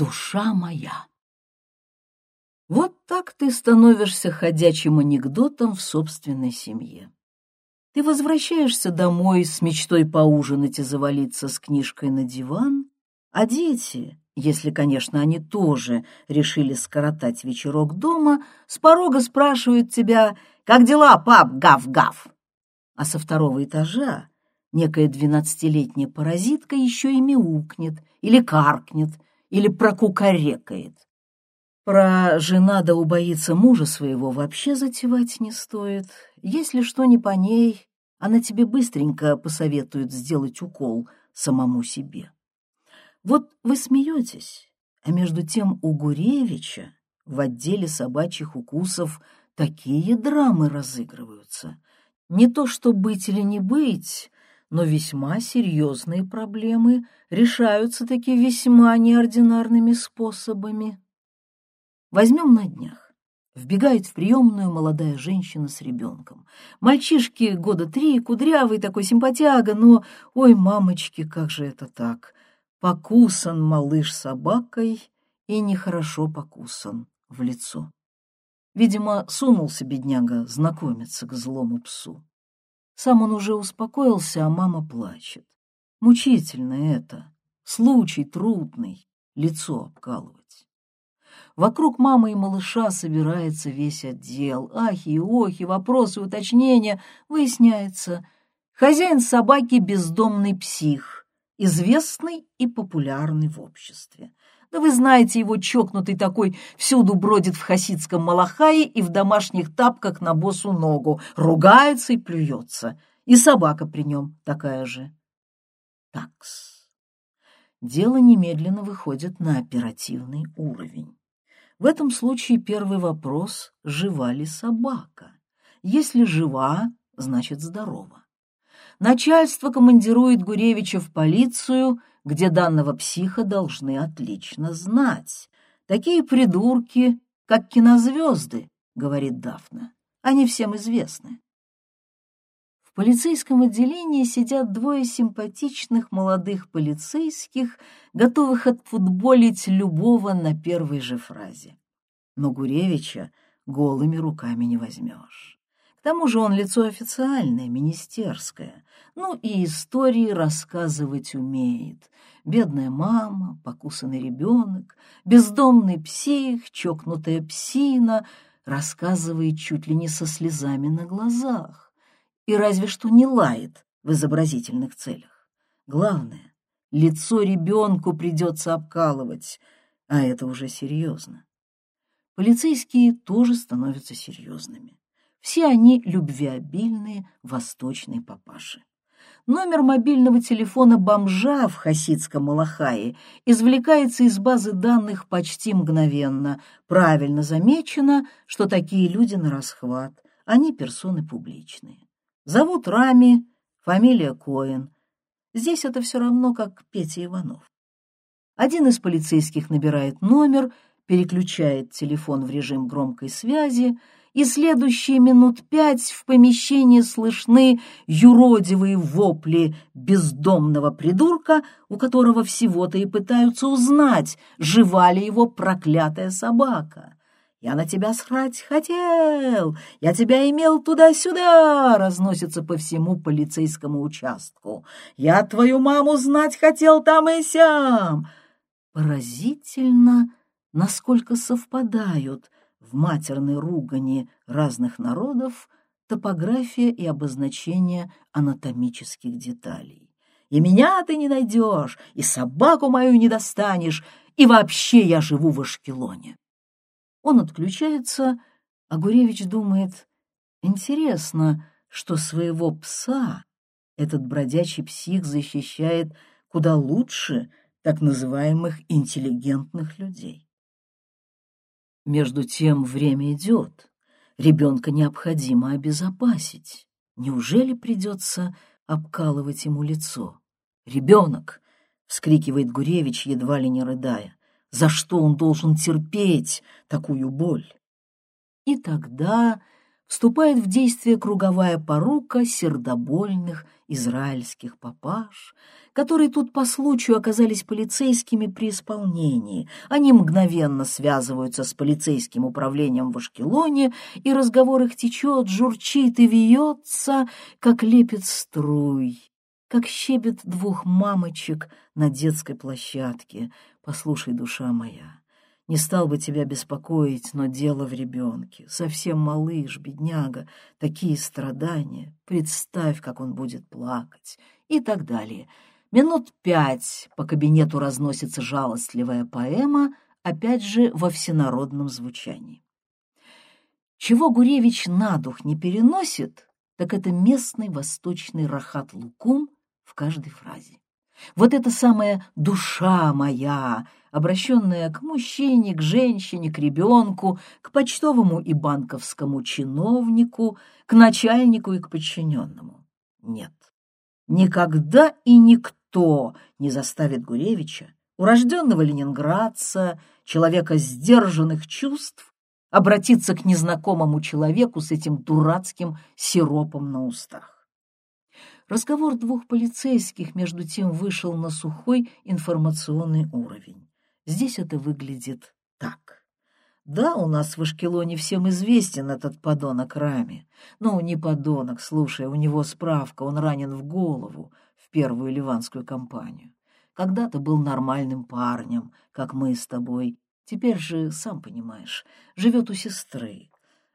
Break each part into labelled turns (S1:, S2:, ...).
S1: душа моя. Вот так ты становишься ходячим анекдотом в собственной семье. Ты возвращаешься домой с мечтой поужинать и завалиться с книжкой на диван, а дети, если, конечно, они тоже решили скоротать вечерок дома, с порога спрашивают тебя «Как дела, пап? Гав-гав!» А со второго этажа некая двенадцатилетняя паразитка еще и мяукнет, или каркнет, или прокукарекает. Про жена да убоится мужа своего вообще затевать не стоит. Если что не по ней, она тебе быстренько посоветует сделать укол самому себе. Вот вы смеетесь, а между тем у Гуревича в отделе собачьих укусов такие драмы разыгрываются. Не то что быть или не быть, но весьма серьезные проблемы решаются таки весьма неординарными способами. Возьмем на днях. Вбегает в приемную молодая женщина с ребенком. Мальчишки года три, кудрявый такой симпатяга, но, ой, мамочки, как же это так? Покусан малыш собакой и нехорошо покусан в лицо. Видимо, сунулся бедняга знакомиться к злому псу. Сам он уже успокоился, а мама плачет. Мучительно это, случай трудный, лицо обкалывать. Вокруг мамы и малыша собирается весь отдел. Ахи охи, вопросы, уточнения. Выясняется, хозяин собаки — бездомный псих, известный и популярный в обществе. Да вы знаете, его чокнутый такой всюду бродит в хасидском малахае и в домашних тапках на босу ногу, ругается и плюется. И собака при нем такая же. Такс. Дело немедленно выходит на оперативный уровень. В этом случае первый вопрос – жива ли собака? Если жива, значит здорова. Начальство командирует Гуревича в полицию, где данного психа должны отлично знать. Такие придурки, как кинозвезды, говорит Дафна. Они всем известны. В полицейском отделении сидят двое симпатичных молодых полицейских, готовых отфутболить любого на первой же фразе. Но Гуревича голыми руками не возьмешь. К тому же он лицо официальное, министерское, ну и истории рассказывать умеет. Бедная мама, покусанный ребенок, бездомный псих, чокнутая псина рассказывает чуть ли не со слезами на глазах и разве что не лает в изобразительных целях. Главное, лицо ребенку придется обкалывать, а это уже серьезно. Полицейские тоже становятся серьезными. Все они любвеобильные восточные папаши. Номер мобильного телефона бомжа в хасидском Малахае извлекается из базы данных почти мгновенно. Правильно замечено, что такие люди на расхват, они персоны публичные. Зовут Рами, фамилия Коэн. Здесь это все равно, как Петя Иванов. Один из полицейских набирает номер, переключает телефон в режим громкой связи, и следующие минут пять в помещении слышны юродивые вопли бездомного придурка, у которого всего-то и пытаются узнать, жива ли его проклятая собака. «Я на тебя срать хотел! Я тебя имел туда-сюда!» разносится по всему полицейскому участку. «Я твою маму знать хотел там и сям!» Поразительно, насколько совпадают в матерной ругани разных народов топография и обозначение анатомических деталей. «И меня ты не найдешь, и собаку мою не достанешь, и вообще я живу в Ашкелоне!» Он отключается, а Гуревич думает, интересно, что своего пса этот бродячий псих защищает куда лучше так называемых интеллигентных людей. Между тем время идет, ребенка необходимо обезопасить. Неужели придется обкалывать ему лицо? «Ребенок!» — вскрикивает Гуревич, едва ли не рыдая за что он должен терпеть такую боль. И тогда вступает в действие круговая порука сердобольных израильских папаш, которые тут по случаю оказались полицейскими при исполнении. Они мгновенно связываются с полицейским управлением в Ашкелоне, и разговор их течет, журчит и вьется, как лепит струй, как щебет двух мамочек на детской площадке. Послушай, душа моя, не стал бы тебя беспокоить, но дело в ребенке. Совсем малыш, бедняга, такие страдания. Представь, как он будет плакать. И так далее. Минут пять по кабинету разносится жалостливая поэма, опять же во всенародном звучании. Чего Гуревич на дух не переносит, так это местный восточный рахат-лукум в каждой фразе. Вот эта самая «душа моя», обращенная к мужчине, к женщине, к ребенку, к почтовому и банковскому чиновнику, к начальнику и к подчиненному. Нет, никогда и никто не заставит Гуревича, урожденного ленинградца, человека сдержанных чувств, обратиться к незнакомому человеку с этим дурацким сиропом на устах. Разговор двух полицейских, между тем, вышел на сухой информационный уровень. Здесь это выглядит так. Да, у нас в Ашкелоне всем известен этот подонок Рами. Ну, не подонок, слушай, у него справка, он ранен в голову в первую ливанскую кампанию. Когда-то был нормальным парнем, как мы с тобой. Теперь же, сам понимаешь, живет у сестры.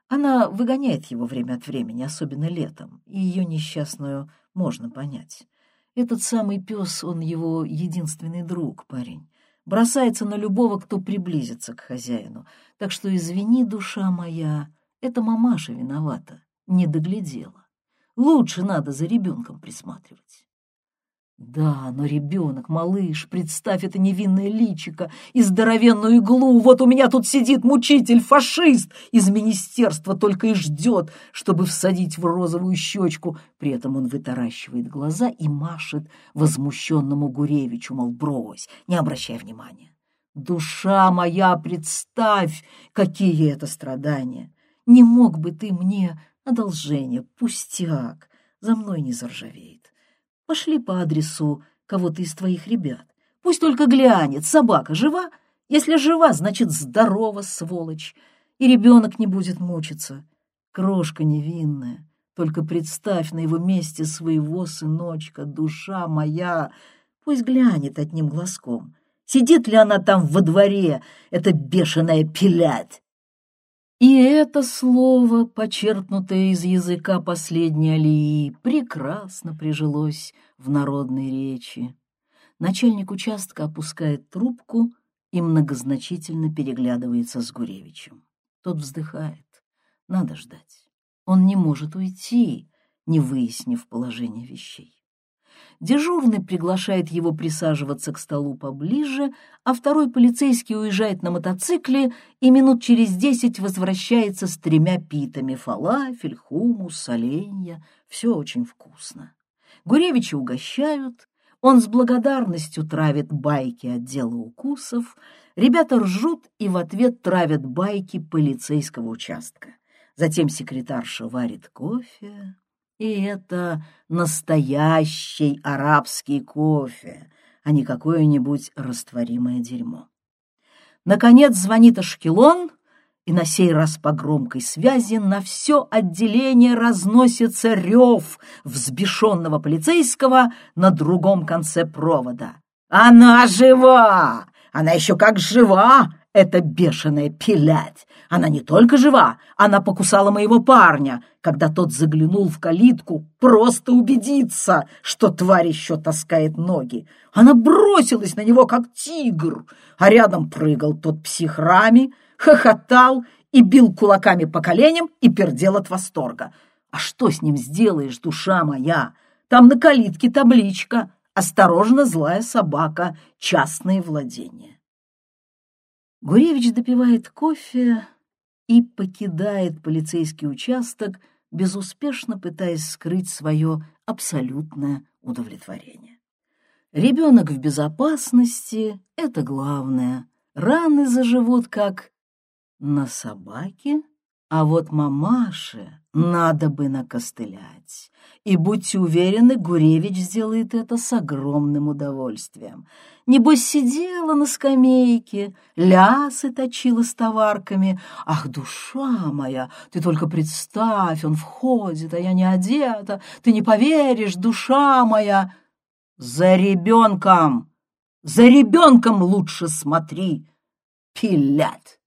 S1: Она выгоняет его время от времени, особенно летом, и ее несчастную можно понять. Этот самый пес, он его единственный друг, парень. Бросается на любого, кто приблизится к хозяину. Так что извини, душа моя, это мамаша виновата, не доглядела. Лучше надо за ребенком присматривать. Да, но ребенок, малыш, представь это невинное личико и здоровенную иглу. Вот у меня тут сидит мучитель, фашист из министерства, только и ждет, чтобы всадить в розовую щечку. При этом он вытаращивает глаза и машет возмущенному Гуревичу, мол, брось, не обращай внимания. Душа моя, представь, какие это страдания! Не мог бы ты мне одолжение, пустяк, за мной не заржавеет. Пошли по адресу кого-то из твоих ребят. Пусть только глянет, собака жива? Если жива, значит, здорова, сволочь. И ребенок не будет мучиться. Крошка невинная. Только представь на его месте своего сыночка, душа моя. Пусть глянет одним глазком. Сидит ли она там во дворе, эта бешеная пилять? И это слово, почерпнутое из языка последней алии, прекрасно прижилось в народной речи. Начальник участка опускает трубку и многозначительно переглядывается с Гуревичем. Тот вздыхает. Надо ждать. Он не может уйти, не выяснив положение вещей. Дежурный приглашает его присаживаться к столу поближе, а второй полицейский уезжает на мотоцикле и минут через десять возвращается с тремя питами — фалафель, хумус, соленья. Все очень вкусно. Гуревича угощают, он с благодарностью травит байки отдела укусов, ребята ржут и в ответ травят байки полицейского участка. Затем секретарша варит кофе, и это настоящий арабский кофе, а не какое-нибудь растворимое дерьмо. Наконец звонит Ашкелон, и на сей раз по громкой связи на все отделение разносится рев взбешенного полицейского на другом конце провода. «Она жива! Она еще как жива! Это бешеная пилять! Она не только жива, она покусала моего парня, когда тот заглянул в калитку, просто убедиться, что тварь еще таскает ноги. Она бросилась на него, как тигр, а рядом прыгал тот псих Рами, хохотал и бил кулаками по коленям и пердел от восторга. А что с ним сделаешь, душа моя? Там на калитке табличка «Осторожно, злая собака. Частные владения». Гуревич допивает кофе и покидает полицейский участок, безуспешно пытаясь скрыть свое абсолютное удовлетворение. Ребенок в безопасности — это главное. Раны заживут как на собаке А вот мамаше надо бы накостылять. И будьте уверены, Гуревич сделает это с огромным удовольствием. Небось, сидела на скамейке, лясы точила с товарками. Ах, душа моя, ты только представь, он входит, а я не одета. Ты не поверишь, душа моя. За ребенком, за ребенком лучше смотри, пилят.